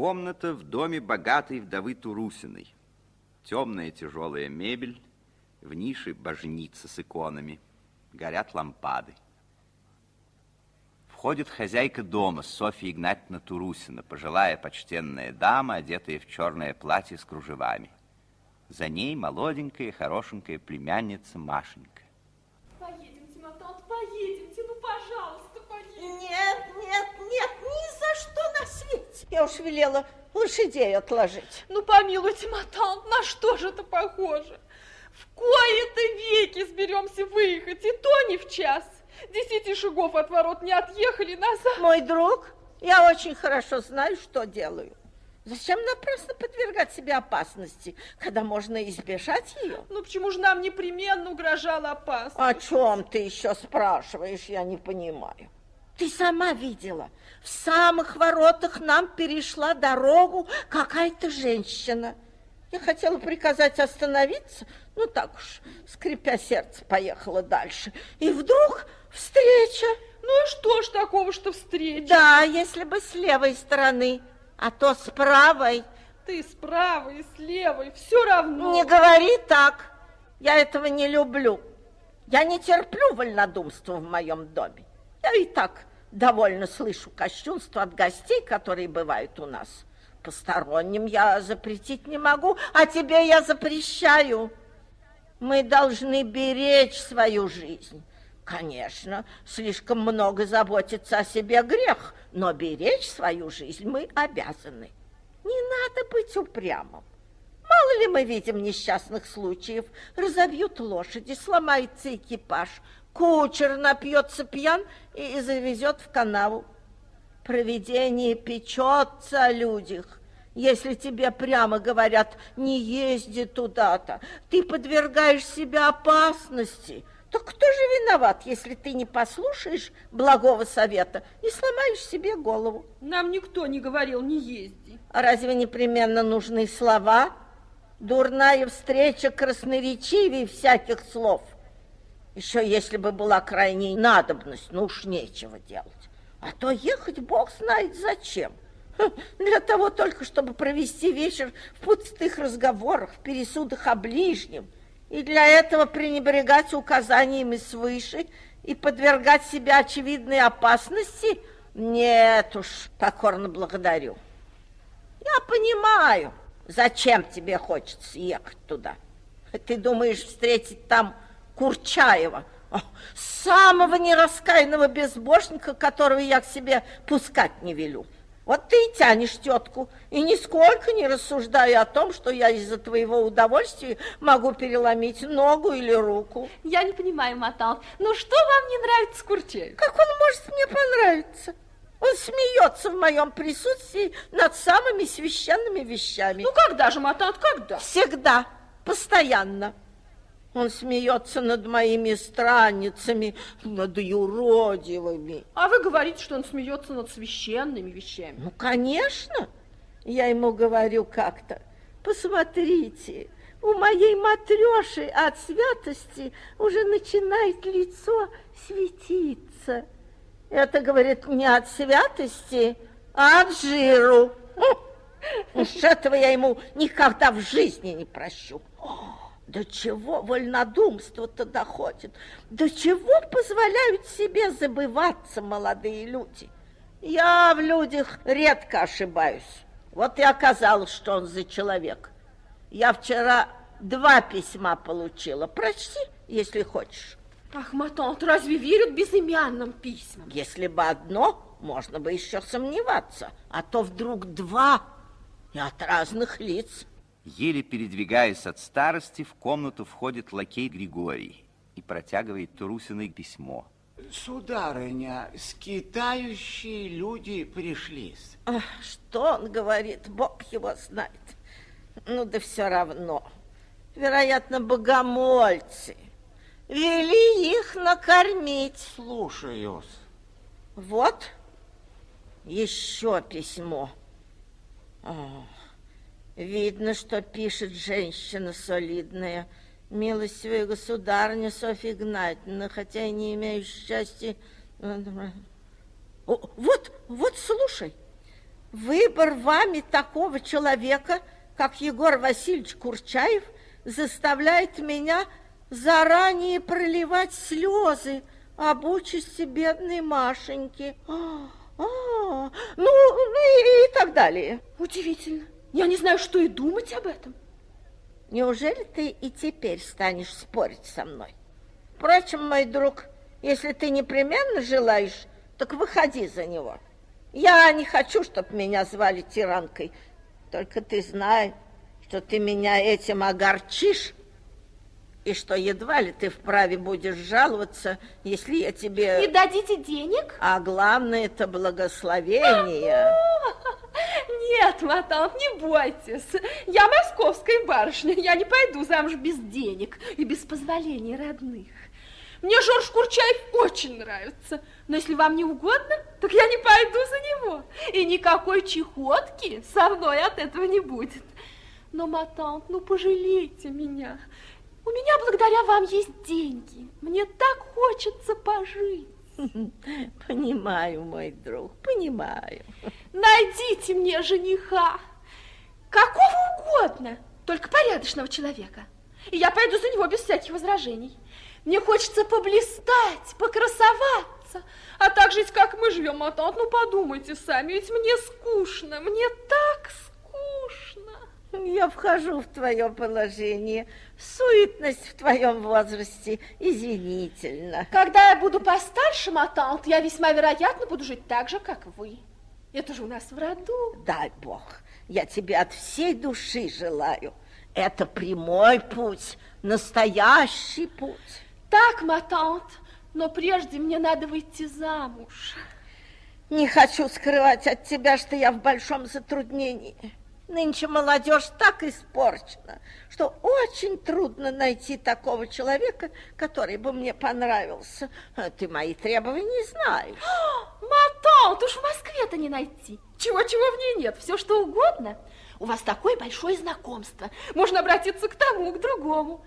Комната в доме богатой вдовы Турусиной. Темная тяжелая мебель, в нише божница с иконами. Горят лампады. Входит хозяйка дома, Софья Игнатьевна Турусина, пожилая почтенная дама, одетая в черное платье с кружевами. За ней молоденькая, хорошенькая племянница Машенька. Я уж велела лошадей отложить. Ну, помилуйте, Матал, на что же это похоже? В кои-то веки сберемся выехать, и то не в час. Десяти шагов от ворот не отъехали назад. Мой друг, я очень хорошо знаю, что делаю. Зачем напрасно подвергать себе опасности, когда можно избежать ее? Ну, почему же нам непременно угрожала опасность? О чем ты еще спрашиваешь, я не понимаю. Ты сама видела, в самых воротах нам перешла дорогу какая-то женщина. Я хотела приказать остановиться, ну так уж, скрипя сердце, поехала дальше. И вдруг встреча. Ну и что ж такого, что встреча? Да, если бы с левой стороны, а то с правой. Ты с правой и с левой, все равно. Не говори так, я этого не люблю. Я не терплю вольнодумства в моем доме. Я и так довольно слышу кощунство от гостей, которые бывают у нас. Посторонним я запретить не могу, а тебе я запрещаю. Мы должны беречь свою жизнь. Конечно, слишком много заботиться о себе грех, но беречь свою жизнь мы обязаны. Не надо быть упрямым. Мало ли мы видим несчастных случаев. Разобьют лошади, сломается экипаж, кучер напьется пьян и завезет в канаву. Провидение печется о людях. Если тебе прямо говорят, не езди туда-то, ты подвергаешь себя опасности. Так кто же виноват, если ты не послушаешь благого совета и сломаешь себе голову? Нам никто не говорил, не езди. А разве непременно нужны слова? Дурная встреча красноречивее всяких слов. Еще если бы была крайняя надобность, ну уж нечего делать. А то ехать бог знает зачем. Хм, для того только, чтобы провести вечер в пустых разговорах, в пересудах о ближнем. И для этого пренебрегать указаниями свыше и подвергать себя очевидной опасности? Нет уж, покорно благодарю. Я понимаю, зачем тебе хочется ехать туда. Ты думаешь встретить там Курчаева, самого нераскаянного безбожника, которого я к себе пускать не велю. Вот ты и тянешь тетку, и нисколько не рассуждая о том, что я из-за твоего удовольствия могу переломить ногу или руку. Я не понимаю, Матал, ну что вам не нравится Курчаев? Как он может мне понравиться? Он смеется в моем присутствии над самыми священными вещами. Ну когда же, Матал, когда? Всегда, постоянно. Он смеется над моими страницами, над юродивыми. А вы говорите, что он смеется над священными вещами. Ну, конечно. Я ему говорю как-то, посмотрите, у моей матреши от святости уже начинает лицо светиться. Это, говорит, не от святости, а от жиру. Уж этого я ему никогда в жизни не прощу. До чего вольнодумство-то доходит? До чего позволяют себе забываться молодые люди? Я в людях редко ошибаюсь. Вот и оказалось, что он за человек. Я вчера два письма получила. Прочти, если хочешь. Ах, Матонт, разве верят безымянным письмам? Если бы одно, можно бы еще сомневаться. А то вдруг два и от разных лиц. Еле передвигаясь от старости, в комнату входит лакей Григорий и протягивает Турусиной письмо. Сударыня, скитающие люди пришли. Ах, что он говорит, Бог его знает. Ну да все равно. Вероятно, богомольцы. Вели их накормить. Слушаюсь. Вот еще письмо. Ох. Видно, что пишет женщина солидная. Милостивая государня Софья Игнатьевна, хотя и не имею счастья... О, вот, вот, слушай. Выбор вами такого человека, как Егор Васильевич Курчаев, заставляет меня заранее проливать слезы об участи бедной Машеньки. А, а, ну, ну и, и так далее. Удивительно. Я не знаю, что и думать об этом. Неужели ты и теперь станешь спорить со мной? Впрочем, мой друг, если ты непременно желаешь, так выходи за него. Я не хочу, чтобы меня звали тиранкой. Только ты знай, что ты меня этим огорчишь, и что едва ли ты вправе будешь жаловаться, если я тебе... Не дадите денег? А главное, это благословение. Нет, Матант, не бойтесь. Я московская барышня. Я не пойду замуж без денег и без позволения родных. Мне Жорж Курчаев очень нравится. Но если вам не угодно, так я не пойду за него. И никакой чехотки со мной от этого не будет. Но, Матант, ну пожалейте меня. У меня благодаря вам есть деньги. Мне так хочется пожить. Понимаю, мой друг, понимаю. Найдите мне жениха. Какого угодно, только порядочного человека. И я пойду за него без всяких возражений. Мне хочется поблистать, покрасоваться. А так жить, как мы живем, а то, ну подумайте сами, ведь мне скучно, мне так скучно. Я вхожу в твое положение. Суетность в твоем возрасте извинительно. Когда я буду постарше, Матант, я весьма вероятно буду жить так же, как вы. Это же у нас в роду. Дай Бог, я тебе от всей души желаю. Это прямой путь, настоящий путь. Так, Матант, но прежде мне надо выйти замуж. Не хочу скрывать от тебя, что я в большом затруднении. Нынче молодежь так испорчена, что очень трудно найти такого человека, который бы мне понравился. А ты мои требования знаешь. Матант, уж в Москве-то не найти. Чего-чего в ней нет, все что угодно. У вас такое большое знакомство. Можно обратиться к тому, к другому.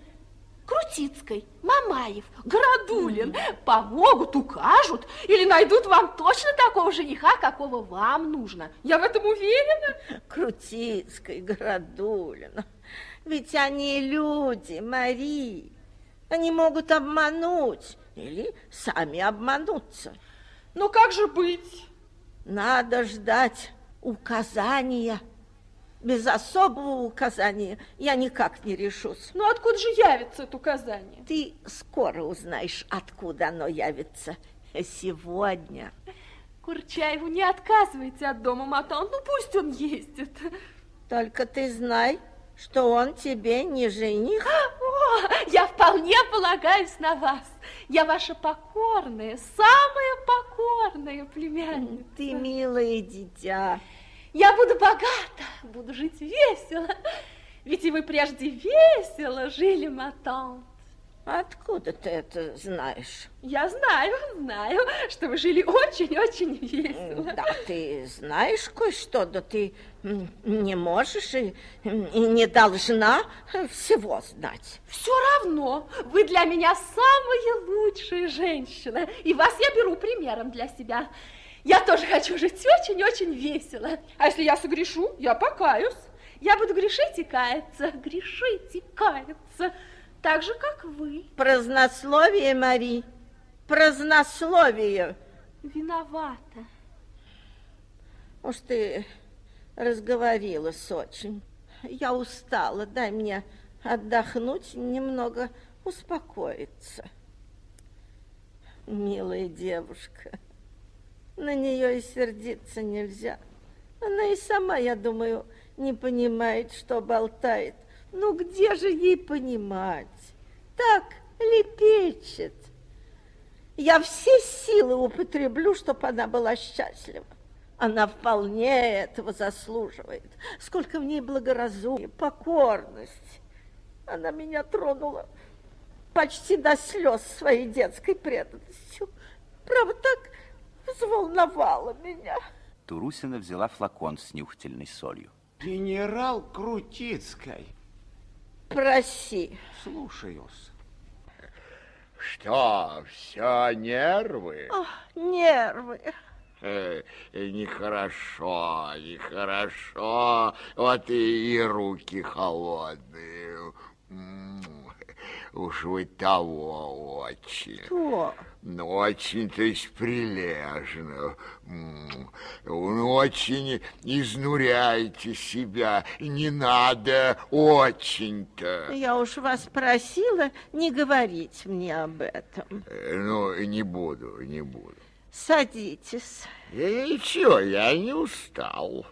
Крутицкой, Мамаев, Городулин mm-hmm. помогут, укажут или найдут вам точно такого жениха, какого вам нужно. Я в этом уверена. Крутицкой, Городулин. Ведь они люди, Мари. Они могут обмануть или сами обмануться. Ну как же быть? Надо ждать указания без особого указания я никак не решусь. Ну откуда же явится это указание? Ты скоро узнаешь, откуда оно явится. Сегодня. Курчаеву не отказывайте от дома, Матан, ну пусть он ездит. Только ты знай, что он тебе не жених. О, я вполне полагаюсь на вас. Я ваша покорная, самая покорная племянница. Ты милое дитя. Я буду богата, буду жить весело. Ведь и вы прежде весело жили, Матант. Откуда ты это знаешь? Я знаю, знаю, что вы жили очень-очень весело. Да, ты знаешь кое-что, да ты не можешь и, и не должна всего знать. Все равно, вы для меня самая лучшая женщина, и вас я беру примером для себя. Я тоже хочу жить очень-очень весело. А если я согрешу, я покаюсь. Я буду грешить и каяться, грешить и каяться, так же, как вы. Празднословие, Мари, празднословие. Виновата. Уж ты разговорилась очень. Я устала, дай мне отдохнуть, немного успокоиться. Милая девушка. На нее и сердиться нельзя. Она и сама, я думаю, не понимает, что болтает. Ну где же ей понимать? Так лепечет. Я все силы употреблю, чтобы она была счастлива. Она вполне этого заслуживает. Сколько в ней благоразумия, покорность. Она меня тронула почти до слез своей детской преданностью. Правда, так взволновала меня. Турусина взяла флакон с нюхательной солью. Генерал Крутицкой. Проси. Слушаюсь. Что, все нервы? О, нервы. Нехорошо, нехорошо. Вот и, и руки холодные. Уж вы того очень. Кто? Ну, очень, то есть, прилежно. Ну, очень изнуряете себя. Не надо очень-то. Я уж вас просила не говорить мне об этом. Э, ну, не буду, не буду. Садитесь. И ничего, я не устал.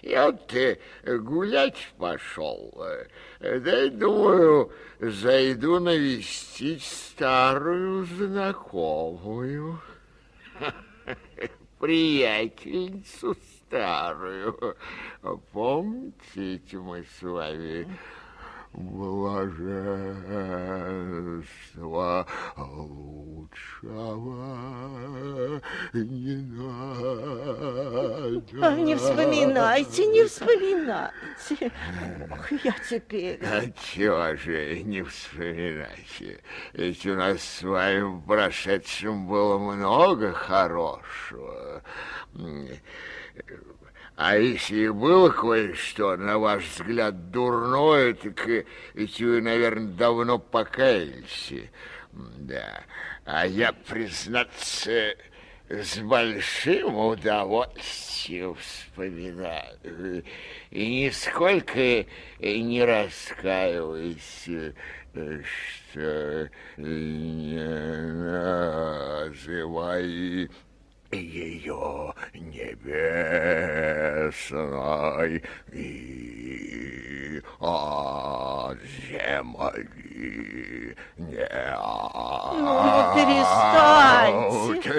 Я вот э, гулять пошел. Да и думаю, зайду навестить старую знакомую. Приятельницу старую. Помните, мы с вами блаженства лучшего не надо. Не вспоминайте, не вспоминайте. Ох, я теперь... А чего же не вспоминайте? Ведь у нас с вами в прошедшем было много хорошего. А если было кое-что, на ваш взгляд, дурное, так ведь вы, наверное, давно покаялись. Да. А я, признаться, с большим удовольствием вспоминаю. И нисколько не раскаиваюсь, что не называй ее небесной и о земли не Ну, перестаньте.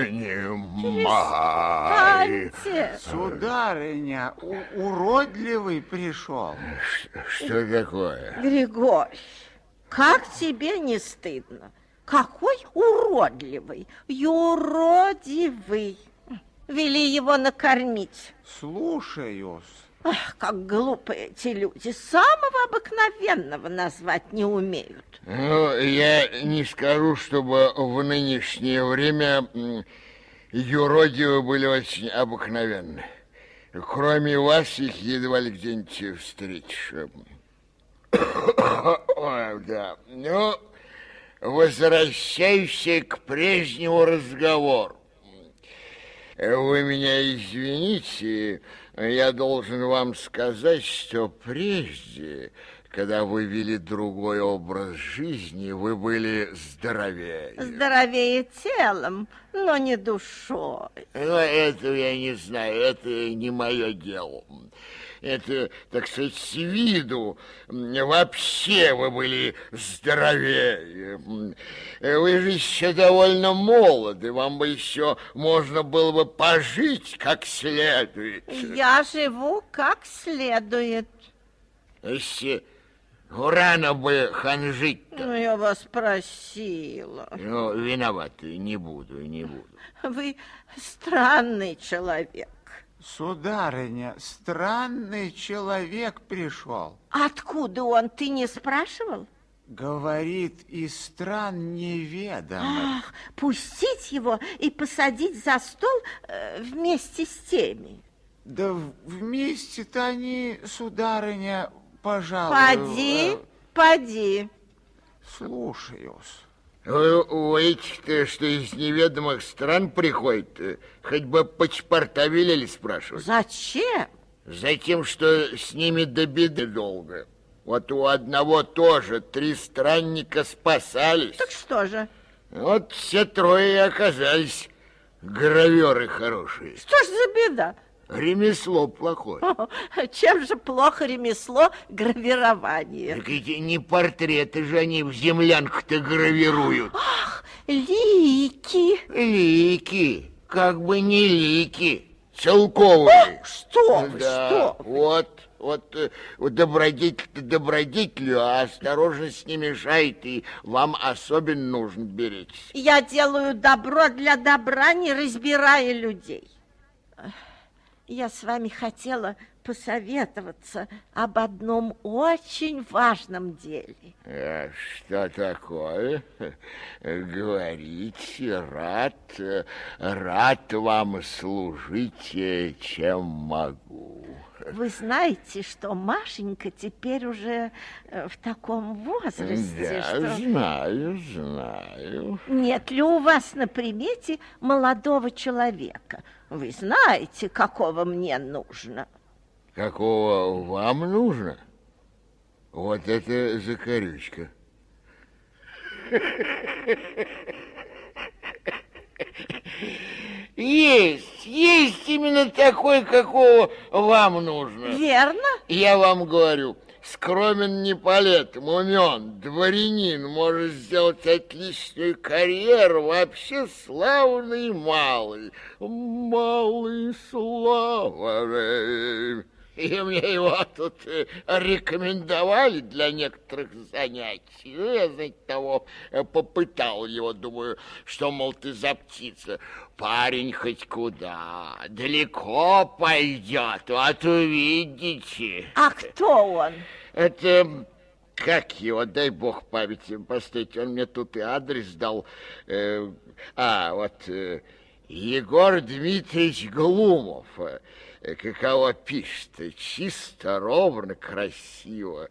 Понимай. Перестаньте. Сударыня, у- уродливый пришел. Что такое? Григорий, как тебе не стыдно? Какой уродливый, юродивый. Вели его накормить. Слушаюсь. Ах, как глупы эти люди. Самого обыкновенного назвать не умеют. Ну, я не скажу, чтобы в нынешнее время юродивы были очень обыкновенны. Кроме вас их едва ли где-нибудь встретишь. Ой, да. Ну, возвращайся к прежнему разговору. Вы меня извините, я должен вам сказать, что прежде, когда вы вели другой образ жизни, вы были здоровее. Здоровее телом, но не душой. Ну, этого я не знаю, это не мое дело. Это, так сказать, с виду вообще вы были здоровее. Вы же еще довольно молоды, вам бы еще можно было бы пожить как следует. Я живу как следует. Если рано бы ханжить Ну, я вас просила. Ну, виноват, не буду, не буду. Вы странный человек. Сударыня, странный человек пришел. Откуда он, ты не спрашивал? Говорит, из стран неведомых. Ах, пустить его и посадить за стол э, вместе с теми. Да вместе-то они, сударыня, пожалуй... Поди, э, поди. Слушаюсь. У этих-то, что из неведомых стран приходят, э, хоть бы паспорта велели спрашивать. Зачем? Затем, что с ними до беды долго. Вот у одного тоже три странника спасались. Так что же? Вот все трое и оказались граверы хорошие. Что ж за беда? Ремесло плохое. О, Чем же плохо ремесло гравирование? Так эти не портреты же они в землянках-то гравируют. Лики. Лики, как бы не лики, целковые. Что вы, Да, что вы? вот, вот, э, вот добродетель добродетелю, а осторожность не мешает, и вам особенно нужно беречь. Я делаю добро для добра, не разбирая людей. Я с вами хотела посоветоваться об одном очень важном деле. А что такое? Говорите, рад, рад вам служить, э, чем могу. Вы знаете, что Машенька теперь уже э, в таком возрасте, Да, что... знаю, знаю. Нет ли у вас на примете молодого человека? Вы знаете, какого мне нужно. Какого вам нужно? Вот это закорючка. Есть, есть именно такой, какого вам нужно. Верно? Я вам говорю, скромен не полетом, умен, дворянин, может сделать отличную карьеру, вообще славный малый. Малый славный. И мне его тут э, рекомендовали для некоторых занятий. Ну, я, знаете, того э, попытал его, думаю, что, мол, ты за птица. Парень хоть куда, далеко пойдет, вот увидите. А кто он? Это как его, дай бог памяти, постойте, он мне тут и адрес дал. Э, а, вот э, Егор Дмитриевич Глумов. Э, Каково пишет, чисто, ровно, красиво.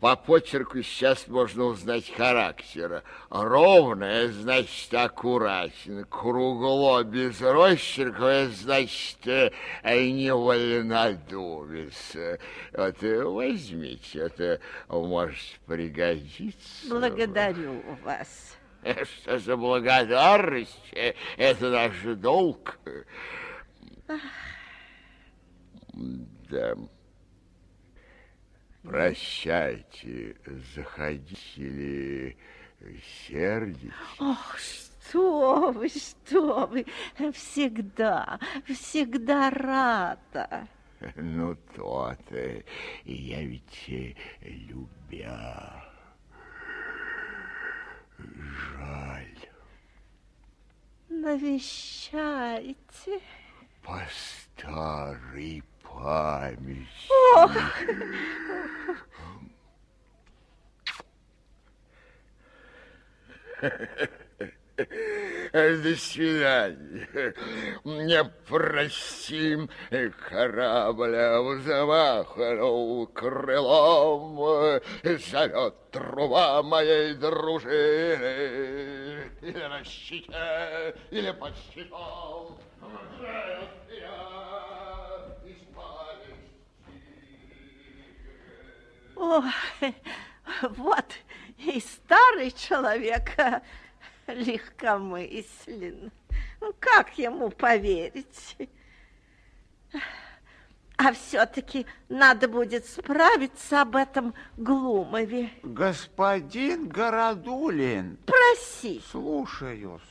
По почерку сейчас можно узнать характера. Ровное, значит, аккуратен. Кругло, без росчерка, значит, э, не вольнодумец. Вот э, возьмите, это может пригодиться. Благодарю вас. Что за благодарность? Это наш долг. Да. Прощайте, заходите ли сердитесь? Ох, что вы, что вы, всегда, всегда рада. Ну, то-то, я ведь э, любя. Жаль. Навещайте. По старой памяти. До свидания. Не простим корабль замахнул крылом, зовет труба моей дружины. Или на щите, или под щитом. Рожает я из памяти. Ой, вот и старый человек легкомыслен. Ну, как ему поверить? А все-таки надо будет справиться об этом Глумове. Господин Городулин, Проси. слушаюсь.